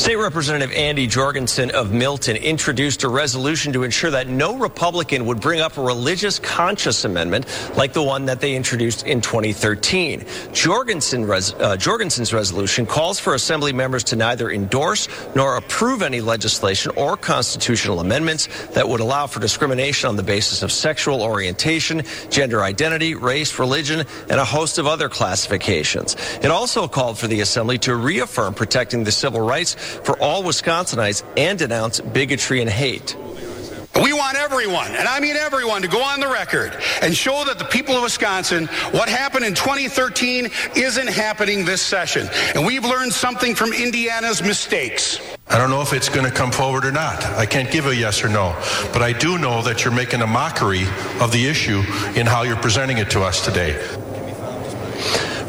State Representative Andy Jorgensen of Milton introduced a resolution to ensure that no Republican would bring up a religious conscience amendment like the one that they introduced in 2013. Jorgensen res, uh, Jorgensen's resolution calls for Assembly members to neither endorse nor approve any legislation or constitutional amendments that would allow for discrimination on the basis of sexual orientation, gender identity, race, religion, and a host of other classifications. It also called for the Assembly to reaffirm protecting the civil rights for all Wisconsinites and denounce bigotry and hate. We want everyone, and I mean everyone, to go on the record and show that the people of Wisconsin, what happened in 2013 isn't happening this session. And we've learned something from Indiana's mistakes. I don't know if it's going to come forward or not. I can't give a yes or no. But I do know that you're making a mockery of the issue in how you're presenting it to us today.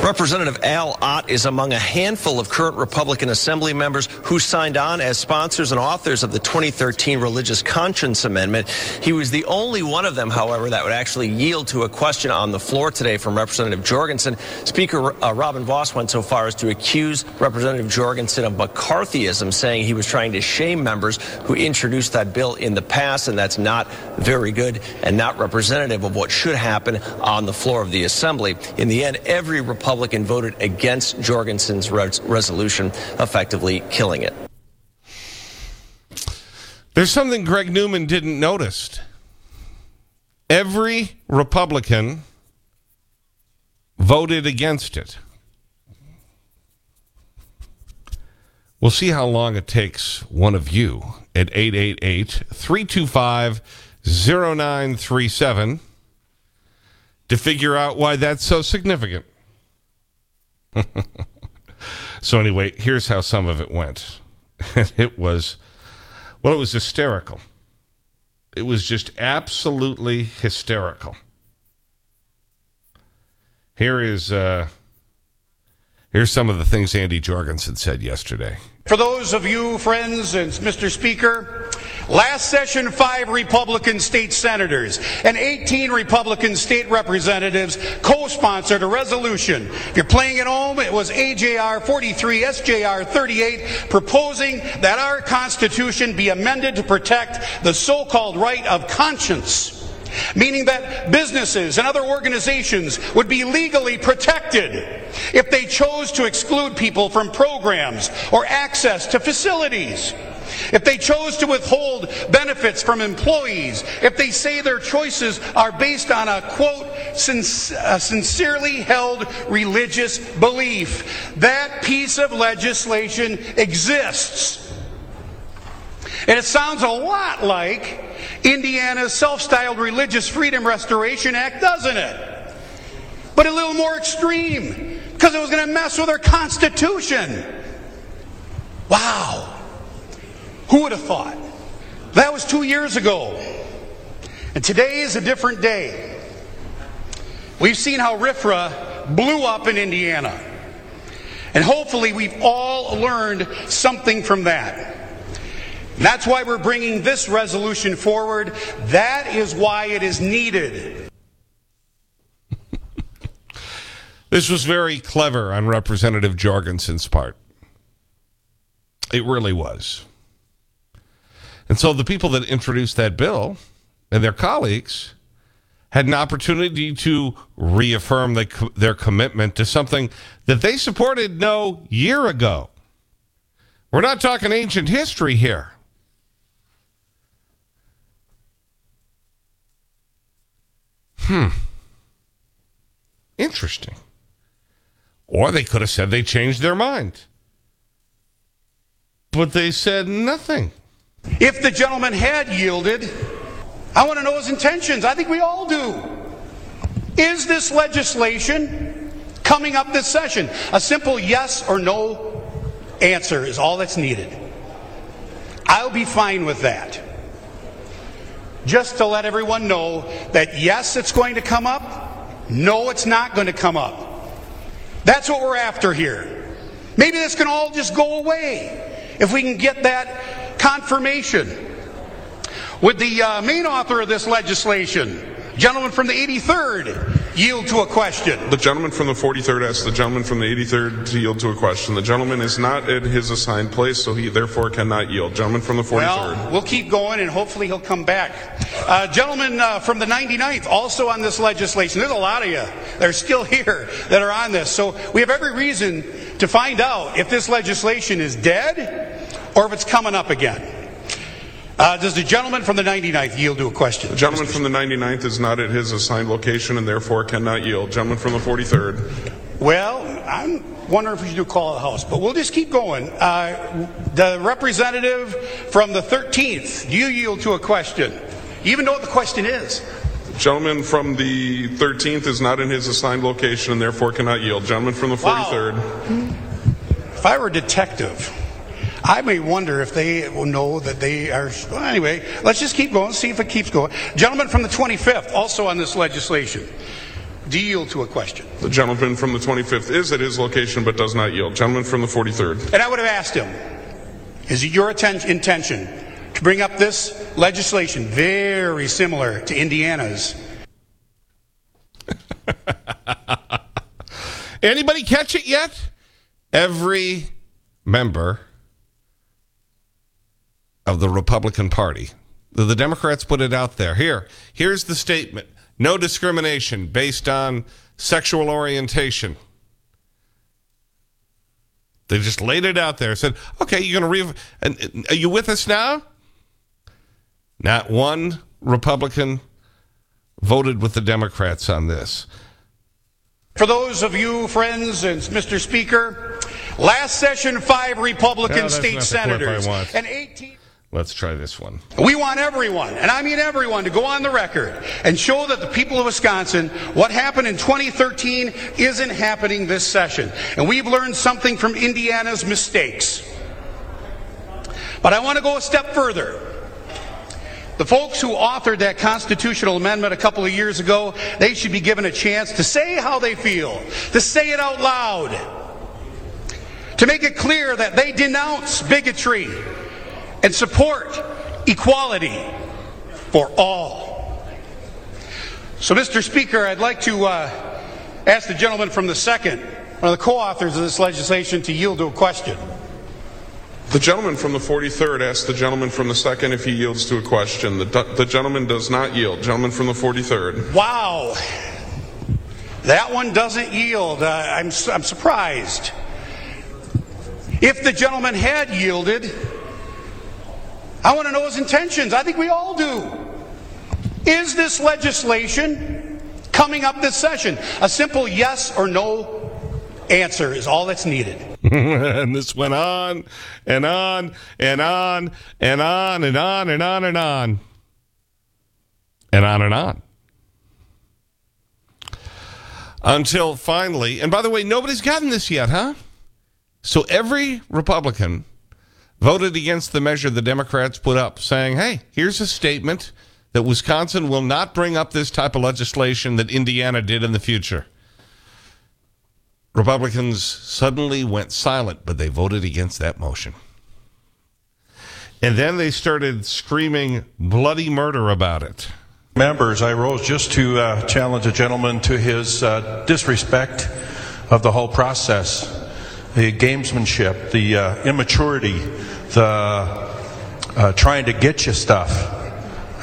Representative Al Ott is among a handful of current Republican Assembly members who signed on as sponsors and authors of the 2013 Religious Conscience Amendment. He was the only one of them, however, that would actually yield to a question on the floor today from Representative Jorgensen. Speaker uh, Robin Vos went so far as to accuse Representative Jorgensen of McCarthyism, saying he was trying to shame members who introduced that bill in the past, and that's not very good and not representative of what should happen on the floor of the Assembly. In the end, every Republican Republican voted against Jorgensen's res resolution, effectively killing it. There's something Greg Newman didn't notice. Every Republican voted against it. We'll see how long it takes one of you at 888-325-0937 to figure out why that's so significant. so anyway, here's how some of it went. it was, well, it was hysterical. It was just absolutely hysterical. Here is, uh, here's some of the things Andy Jorgensen said yesterday. For those of you, friends, and Mr. Speaker, last session, five Republican state senators and 18 Republican state representatives co-sponsored a resolution. If you're playing at home, it was AJR 43, SJR 38, proposing that our Constitution be amended to protect the so-called right of conscience meaning that businesses and other organizations would be legally protected if they chose to exclude people from programs or access to facilities. If they chose to withhold benefits from employees, if they say their choices are based on a quote, sincerely held religious belief, that piece of legislation exists. And it sounds a lot like Indiana's self styled Religious Freedom Restoration Act, doesn't it? But a little more extreme because it was going to mess with our Constitution. Wow. Who would have thought? That was two years ago. And today is a different day. We've seen how RFRA blew up in Indiana. And hopefully, we've all learned something from that. That's why we're bringing this resolution forward. That is why it is needed. this was very clever on Representative Jorgensen's part. It really was. And so the people that introduced that bill and their colleagues had an opportunity to reaffirm the, their commitment to something that they supported no year ago. We're not talking ancient history here. Hmm. Interesting. Or they could have said they changed their mind. But they said nothing. If the gentleman had yielded, I want to know his intentions. I think we all do. Is this legislation coming up this session? A simple yes or no answer is all that's needed. I'll be fine with that just to let everyone know that yes, it's going to come up. No, it's not going to come up. That's what we're after here. Maybe this can all just go away if we can get that confirmation. Would the uh, main author of this legislation, gentleman from the 83rd, yield to a question? The gentleman from the 43rd asks the gentleman from the 83rd to yield to a question. The gentleman is not at his assigned place, so he therefore cannot yield. Gentleman from the 43rd. Well, we'll keep going and hopefully he'll come back. Uh, gentleman uh, from the 99th, also on this legislation. There's a lot of you that are still here that are on this. So we have every reason to find out if this legislation is dead or if it's coming up again. Uh, does the gentleman from the 99th yield to a question? The gentleman from the 99th is not at his assigned location and therefore cannot yield. Gentleman from the 43rd. Well, I'm wondering if we should do call of the house, but we'll just keep going. Uh, the representative from the 13th, do you yield to a question? You even know what the question is. The gentleman from the 13th is not in his assigned location and therefore cannot yield. Gentleman from the 43rd. Wow. If I were a detective, I may wonder if they will know that they are. Well, anyway, let's just keep going, see if it keeps going. Gentleman from the 25th, also on this legislation. Do you yield to a question? The gentleman from the 25th is at his location but does not yield. Gentleman from the 43rd. And I would have asked him, is it your atten- intention to bring up this legislation very similar to Indiana's? Anybody catch it yet? Every member of the Republican Party. The, the Democrats put it out there. Here, here's the statement. No discrimination based on sexual orientation. They just laid it out there. Said, okay, you're going to re... And, are you with us now? Not one Republican voted with the Democrats on this. For those of you, friends, and Mr. Speaker, last session, five Republican No, state not the clip I senators and 18. Let's try this one. We want everyone, and I mean everyone, to go on the record and show that the people of Wisconsin, what happened in 2013 isn't happening this session. And we've learned something from Indiana's mistakes. But I want to go a step further. The folks who authored that constitutional amendment a couple of years ago, they should be given a chance to say how they feel, to say it out loud, to make it clear that they denounce bigotry and support equality for all. So, Mr. Speaker, I'd like to uh, ask the gentleman from the second, one of the co authors of this legislation, to yield to a question. The gentleman from the 43rd asks the gentleman from the second if he yields to a question. The, the gentleman does not yield. Gentleman from the 43rd. Wow. That one doesn't yield. Uh, I'm, I'm surprised. If the gentleman had yielded, I want to know his intentions. I think we all do. Is this legislation coming up this session? A simple yes or no answer is all that's needed. and this went on and on and on and on and on and on and on and on and on. Until finally, and by the way, nobody's gotten this yet, huh? So every Republican voted against the measure the Democrats put up, saying, hey, here's a statement that Wisconsin will not bring up this type of legislation that Indiana did in the future. Republicans suddenly went silent, but they voted against that motion. And then they started screaming bloody murder about it. Members, I rose just to uh, challenge a gentleman to his uh, disrespect of the whole process, the gamesmanship, the uh, immaturity, the uh, trying to get you stuff.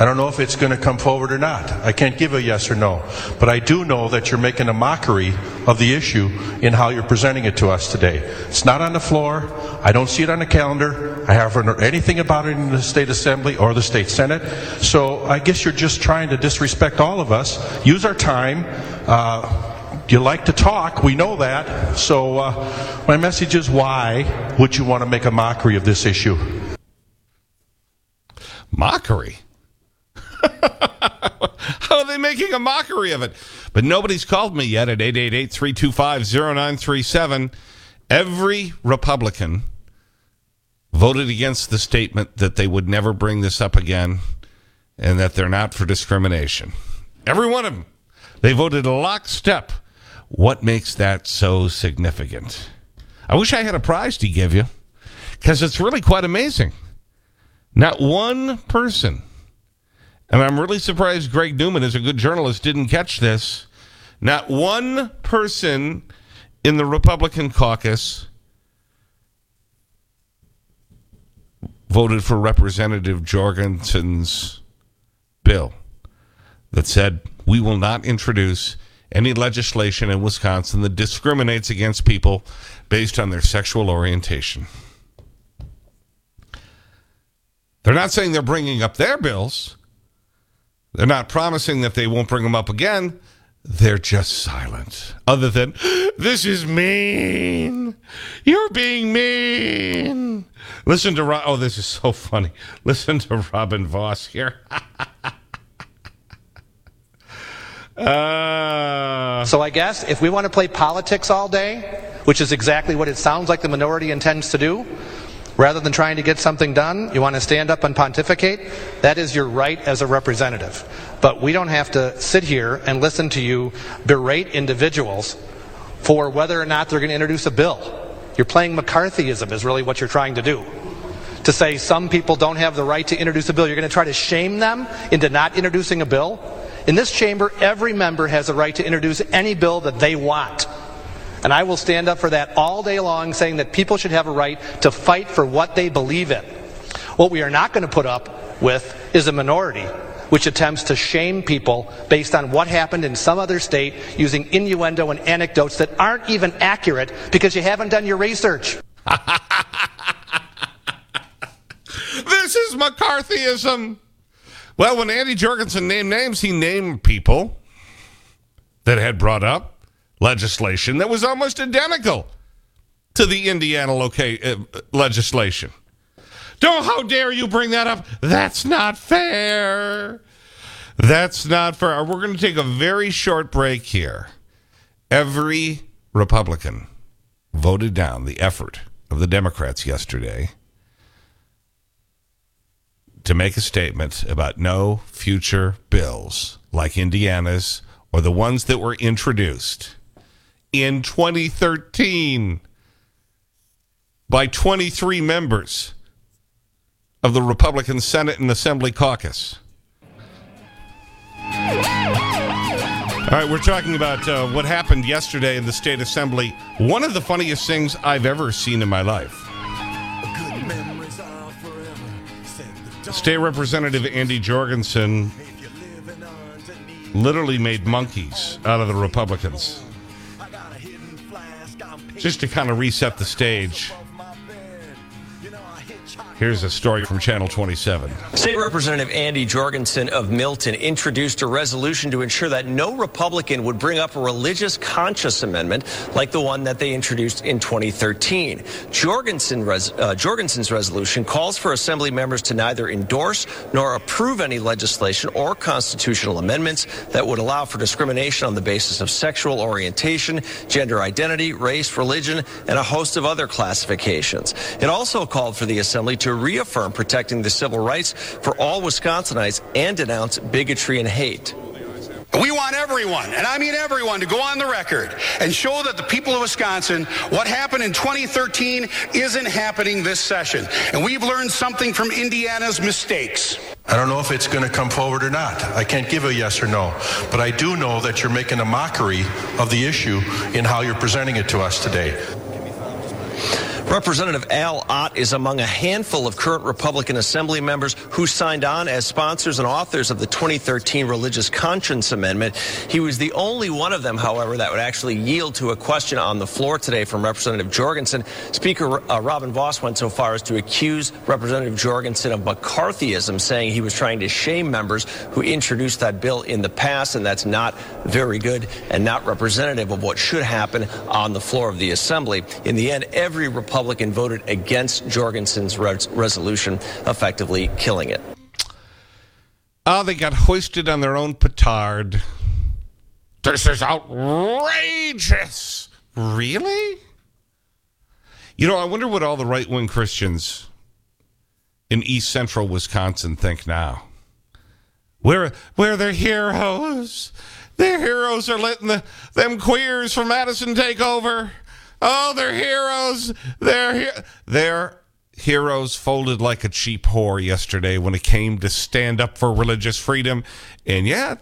I don't know if it's going to come forward or not. I can't give a yes or no. But I do know that you're making a mockery of the issue in how you're presenting it to us today. It's not on the floor. I don't see it on the calendar. I haven't heard anything about it in the State Assembly or the State Senate. So I guess you're just trying to disrespect all of us. Use our time. Uh, you like to talk. We know that. So uh, my message is why would you want to make a mockery of this issue? Mockery? How are they making a mockery of it? But nobody's called me yet at 888-325-0937. Every Republican voted against the statement that they would never bring this up again and that they're not for discrimination. Every one of them. They voted a lockstep. What makes that so significant? I wish I had a prize to give you because it's really quite amazing. Not one person And I'm really surprised Greg Newman, as a good journalist, didn't catch this. Not one person in the Republican caucus voted for Representative Jorgensen's bill that said we will not introduce any legislation in Wisconsin that discriminates against people based on their sexual orientation. They're not saying they're bringing up their bills. They're not promising that they won't bring them up again. They're just silent. Other than, this is mean. You're being mean. Listen to, oh, this is so funny. Listen to Robin Vos here. uh, Uh, so I guess if we want to play politics all day, which is exactly what it sounds like the minority intends to do, rather than trying to get something done, you want to stand up and pontificate, that is your right as a representative. But we don't have to sit here and listen to you berate individuals for whether or not they're going to introduce a bill. You're playing McCarthyism, is really what you're trying to do. To say some people don't have the right to introduce a bill. You're going to try to shame them into not introducing a bill. In this chamber, every member has a right to introduce any bill that they want. And I will stand up for that all day long, saying that people should have a right to fight for what they believe in. What we are not going to put up with is a minority which attempts to shame people based on what happened in some other state using innuendo and anecdotes that aren't even accurate because you haven't done your research. this is McCarthyism. Well, when Andy Jorgensen named names, he named people that had brought up legislation that was almost identical to the Indiana uh, legislation. Don't, how dare you bring that up? That's not fair. That's not fair. We're going to take a very short break here. Every Republican voted down the effort of the Democrats yesterday to make a statement about no future bills like Indiana's or the ones that were introduced in 2013 by 23 members of the Republican Senate and Assembly caucus. All right, we're talking about uh, what happened yesterday in the State Assembly. One of the funniest things I've ever seen in my life. State Representative Andy Jorgensen literally made monkeys out of the Republicans. Just to kind of reset the stage. Here's a story from Channel 27. State Representative Andy Jorgensen of Milton introduced a resolution to ensure that no Republican would bring up a religious conscience amendment like the one that they introduced in 2013. Jorgensen res, uh, Jorgensen's resolution calls for Assembly members to neither endorse nor approve any legislation or constitutional amendments that would allow for discrimination on the basis of sexual orientation, gender identity, race, religion, and a host of other classifications. It also called for the Assembly to to reaffirm protecting the civil rights for all Wisconsinites and denounce bigotry and hate. We want everyone, and I mean everyone, to go on the record and show that the people of Wisconsin, what happened in 2013 isn't happening this session. And we've learned something from Indiana's mistakes. I don't know if it's going to come forward or not. I can't give a yes or no. But I do know that you're making a mockery of the issue in how you're presenting it to us today. Representative Al Ott is among a handful of current Republican Assembly members who signed on as sponsors and authors of the 2013 Religious Conscience Amendment. He was the only one of them, however, that would actually yield to a question on the floor today from Representative Jorgensen. Speaker uh, Robin Vos went so far as to accuse Representative Jorgensen of McCarthyism, saying he was trying to shame members who introduced that bill in the past, and that's not very good and not representative of what should happen on the floor of the Assembly. In the end, every Republican Republican voted against Jorgensen's res resolution, effectively killing it. Oh, they got hoisted on their own petard. This is outrageous. Really? You know, I wonder what all the right-wing Christians in east central Wisconsin think now. Where, where they're their heroes. Their heroes are letting the, them queers from Madison take over. Oh, they're heroes. They're, he they're heroes folded like a cheap whore yesterday when it came to stand up for religious freedom. And yet,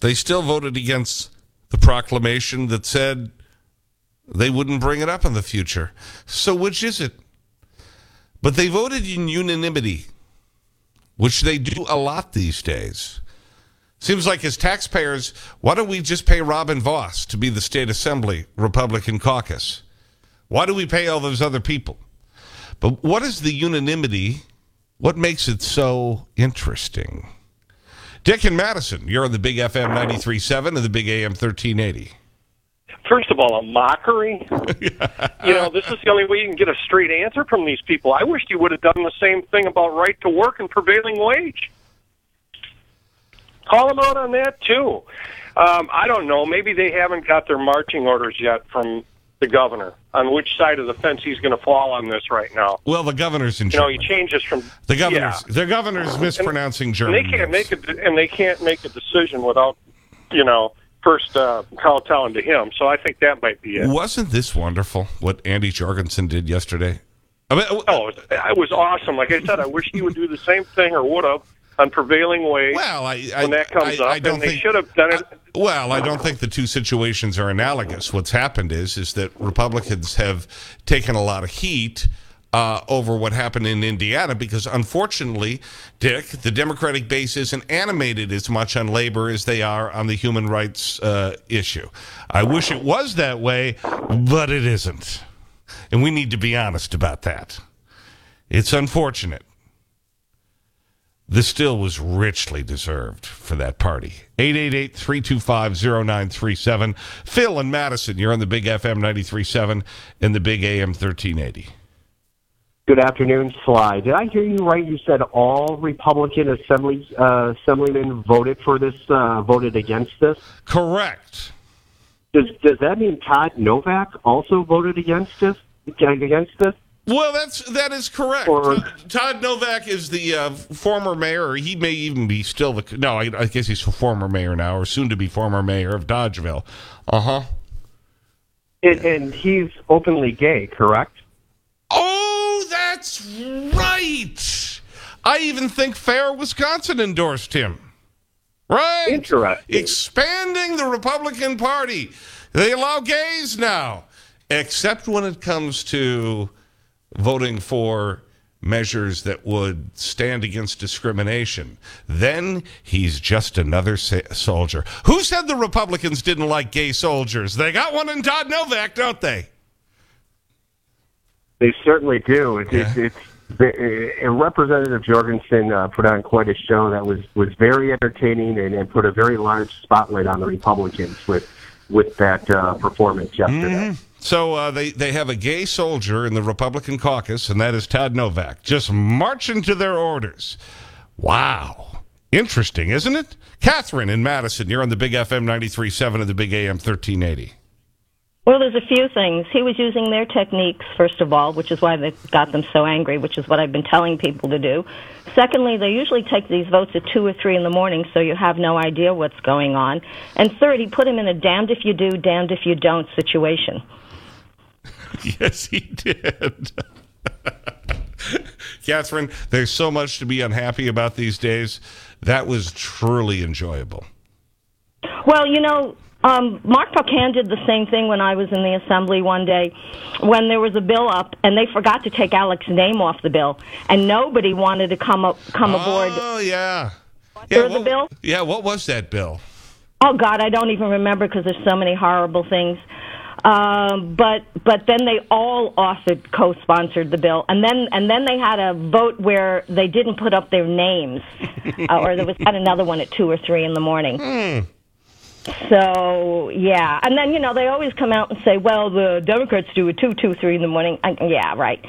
they still voted against the proclamation that said they wouldn't bring it up in the future. So which is it? But they voted in unanimity, which they do a lot these days. Seems like as taxpayers, why don't we just pay Robin Vos to be the state assembly Republican caucus? Why do we pay all those other people? But what is the unanimity? What makes it so interesting? Dick and Madison, you're on the Big FM 93.7 and the Big AM 1380. First of all, a mockery. You know, this is the only way you can get a straight answer from these people. I wished you would have done the same thing about right to work and prevailing wage. Call them out on that too. Um, I don't know. Maybe they haven't got their marching orders yet from the governor on which side of the fence he's going to fall on this right now. Well, the governor's in You know, he changes from the governor's, Yeah. the governor's mispronouncing And German. they can't names. make it, and they can't make a decision without, you know, first uh, kowtowing to him. So I think that might be it. Wasn't this wonderful, what Andy Jorgensen did yesterday? I mean, Oh, it was awesome. Like I said, I wish he would do the same thing or would have on prevailing wage Well, I, I, when that comes I, up. I don't and they think, should have done it. Well, I don't think the two situations are analogous. What's happened is, is that Republicans have taken a lot of heat uh, over what happened in Indiana because, unfortunately, Dick, the Democratic base isn't animated as much on labor as they are on the human rights uh, issue. I wish it was that way, but it isn't. And we need to be honest about that. It's unfortunate. This still was richly deserved for that party. 888-325-0937. Phil and Madison, you're on the Big FM 93.7 and the Big AM 1380. Good afternoon, Sly. Did I hear you right? You said all Republican assembly uh, assemblymen voted for this, uh, voted against this. Correct. Does does that mean Todd Novak also voted against this? Against this? Well, that's that is correct. Or- Todd, Novak is the uh, former mayor, or he may even be still the no. I, I guess he's a former mayor now, or soon to be former mayor of Dodgeville. Uh huh. And, and he's openly gay, correct? Oh, that's right. I even think Fair Wisconsin endorsed him. Right? Interesting. Expanding the Republican Party. They allow gays now, except when it comes to voting for measures that would stand against discrimination. Then he's just another soldier. Who said the Republicans didn't like gay soldiers? They got one in Todd Novak, don't they? They certainly do. It's, it's, it's the, uh, Representative Jorgensen uh, put on quite a show that was, was very entertaining and, and put a very large spotlight on the Republicans with with that uh, performance yesterday. So uh, they, they have a gay soldier in the Republican caucus, and that is Todd Novak, just marching to their orders. Wow. Interesting, isn't it? Catherine in Madison, you're on the Big FM 93.7 and the Big AM 1380. Well, there's a few things. He was using their techniques, first of all, which is why they got them so angry, which is what I've been telling people to do. Secondly, they usually take these votes at 2 or 3 in the morning, so you have no idea what's going on. And third, he put him in a damned if you do, damned if you don't situation. Yes, he did. Catherine, there's so much to be unhappy about these days. That was truly enjoyable. Well, you know, um, Mark Pocan did the same thing when I was in the assembly one day when there was a bill up and they forgot to take Alex's name off the bill and nobody wanted to come up come aboard. Oh, yeah. There was a bill? Yeah, what was that bill? Oh God, I don't even remember because there's so many horrible things. Um, but but then they all also co-sponsored the bill, and then and then they had a vote where they didn't put up their names, uh, or there was had another one at two or three in the morning. So yeah, and then you know they always come out and say, well, the Democrats do it two, two, three in the morning. I, yeah, right.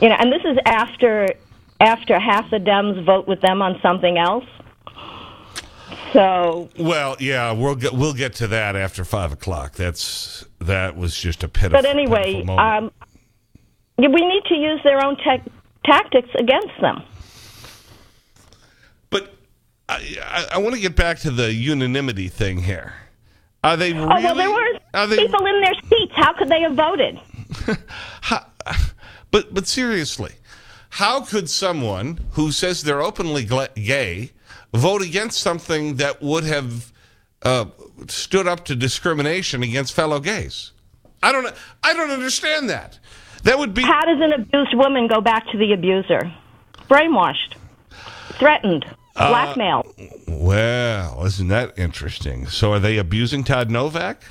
You know, and this is after after half the Dems vote with them on something else. So Well, yeah, we'll get we'll get to that after five o'clock. That's that was just a pitiful. But anyway, pitiful um, we need to use their own tactics against them. but I, I, I want to get back to the unanimity thing here. Are they really? oh well, there were they, people in their seats. How could they have voted? but but seriously, how could someone who says they're openly gay vote against something that would have uh, stood up to discrimination against fellow gays? I don't, I don't understand that. That would be. How does an abused woman go back to the abuser? Brainwashed, threatened, uh, blackmailed. Uh, well, isn't that interesting? So are they abusing Todd Novak?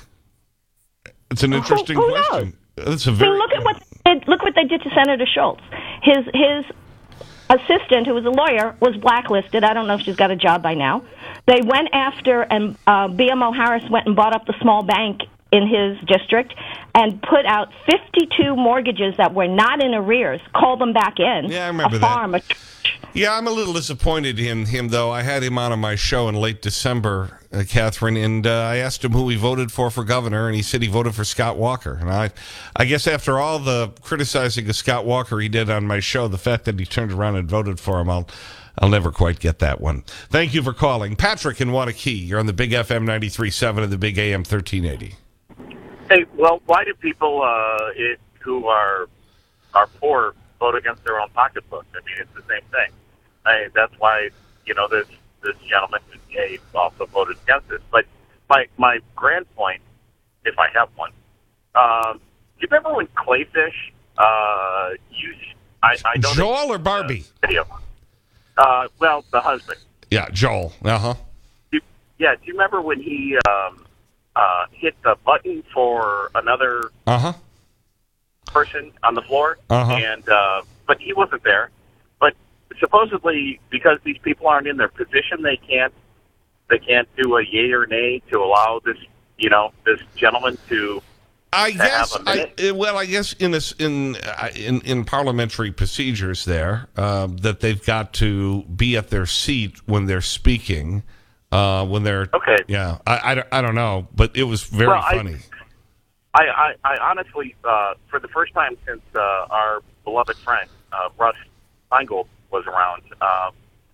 It's an interesting who, who question. Knows? It's a very. look at what look what they did to Senator Schultz. His his assistant, who was a lawyer, was blacklisted. I don't know if she's got a job by now. They went after, and uh, BMO Harris went and bought up the small bank in his district and put out 52 mortgages that were not in arrears, called them back in. Yeah, I remember a farm, that. Yeah, I'm a little disappointed in him, though. I had him on, my show in late December, uh, Catherine, and uh, I asked him who he voted for for governor, and he said he voted for Scott Walker. And I, I guess after all the criticizing of Scott Walker he did on my show, the fact that he turned around and voted for him, I'll, I'll never quite get that one. Thank you for calling. Patrick in Waunakee, you're on the Big FM 93.7 and the Big AM 1380. Hey, well, why do people uh, it, who are are poor vote against their own pocketbook? I mean, it's the same thing. I, that's why you know this this gentleman who's gay also voted against this. But my my grand point, if I have one, um, do you remember when Kleefisch uh, used I, I don't Joel or Barbie? Video. Uh, well, the husband. Yeah, Joel. Uh huh. Yeah, do you remember when he um, uh, hit the button for another uh-huh. person on the floor, uh-huh. and uh, but he wasn't there. Supposedly, because these people aren't in their position, they can't they can't do a yay or nay to allow this you know this gentleman to. I guess. I, eh, well, I guess in this in in in parliamentary procedures there uh, that they've got to be at their seat when they're speaking uh, when they're okay. Yeah, I, I, I don't know, but it was very well, funny. I, I, I honestly, uh, for the first time since uh, our beloved friend uh, Russ Feingold was around, uh,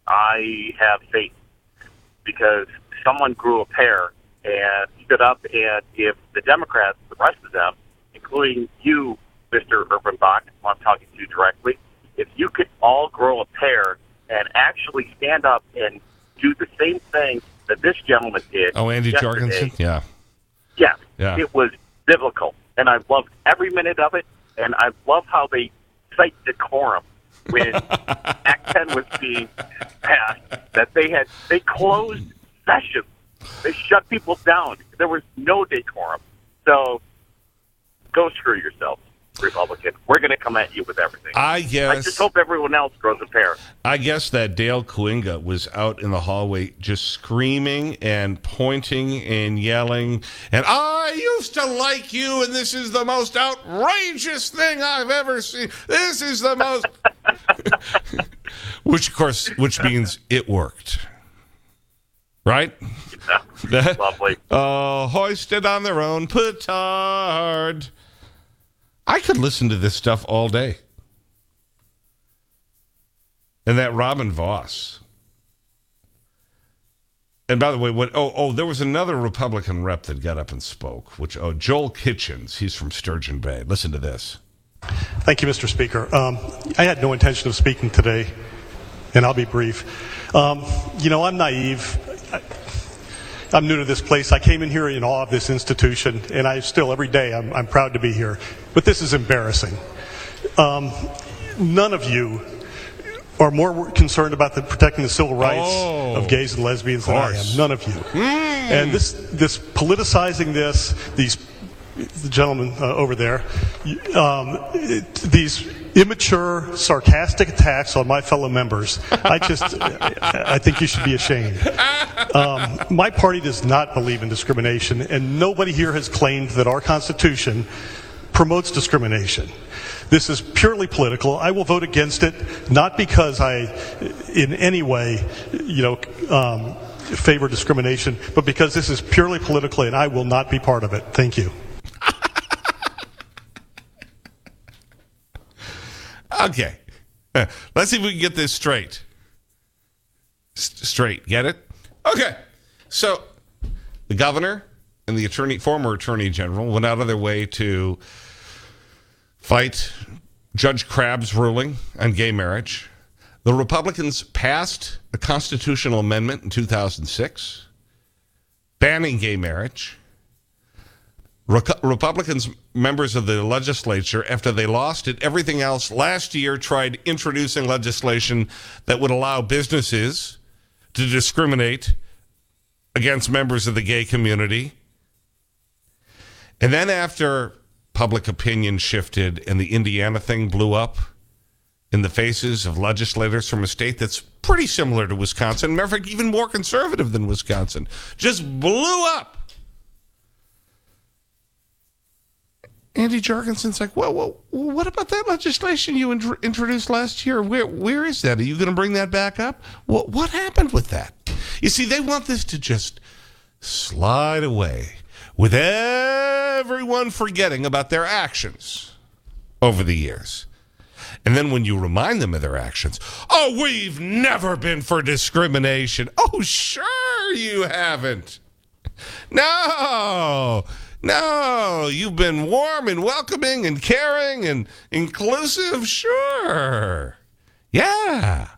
I have faith because someone grew a pair and stood up, and if the Democrats, the rest of them, including you, Mr. Urbanbach, I'm talking to you directly, if you could all grow a pair and actually stand up and do the same thing that this gentleman did. Oh, Andy yesterday. Jorgensen? Yeah. Yeah. Yeah. It was biblical. And I loved every minute of it. And I love how they cite decorum when Act 10 was being passed, that they had, they closed sessions. They shut people down. There was no decorum. So go screw yourself. Republican. We're going to come at you with everything. I guess. I just hope everyone else grows a pair. I guess that Dale Kooyenga was out in the hallway just screaming and pointing and yelling. And I used to like you, and this is the most outrageous thing I've ever seen. This is the most. which, of course, which means it worked. Right? Yeah, lovely. Oh, uh, hoisted on their own petard. I could listen to this stuff all day. And that Robin Vos. And by the way, what? Oh, oh, there was another Republican rep that got up and spoke. Which? Oh, Joel Kitchens. He's from Sturgeon Bay. Listen to this. Thank you, Mr. Speaker. Um, I had no intention of speaking today, and I'll be brief. Um, you know, I'm naive. I, I'm new to this place. I came in here in awe of this institution, and I still, every day, I'm, I'm proud to be here. But this is embarrassing. Um, none of you are more concerned about the, protecting the civil rights oh, of gays and lesbians than I am. None of you. Mm. And this, this politicizing this, these the gentleman uh, over there, um, it, these immature, sarcastic attacks on my fellow members. I just, I think you should be ashamed. Um, my party does not believe in discrimination, and nobody here has claimed that our Constitution promotes discrimination. This is purely political. I will vote against it, not because I, in any way, you know, um, favor discrimination, but because this is purely political, and I will not be part of it. Thank you. Okay. Let's see if we can get this straight. S straight. Get it? Okay. So the governor and the attorney, former attorney general went out of their way to fight Judge Crabb's ruling on gay marriage. The Republicans passed a constitutional amendment in 2006 banning gay marriage. Republicans, members of the legislature, after they lost it, everything else last year tried introducing legislation that would allow businesses to discriminate against members of the gay community. And then after public opinion shifted and the Indiana thing blew up in the faces of legislators from a state that's pretty similar to Wisconsin, matter of fact, even more conservative than Wisconsin, just blew up. Andy Jorgensen's like, well, well, what about that legislation you int introduced last year? Where, where is that? Are you going to bring that back up? What, what happened with that? You see, they want this to just slide away with everyone forgetting about their actions over the years. And then when you remind them of their actions, oh, we've never been for discrimination. Oh, sure you haven't. No, no, you've been warm and welcoming and caring and inclusive. Sure. Yeah.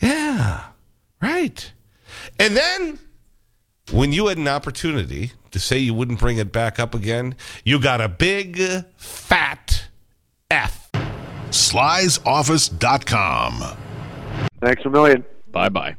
Yeah. Right. And then when you had an opportunity to say you wouldn't bring it back up again, you got a big fat F. Sly'sOffice.com. Thanks a million. Bye bye.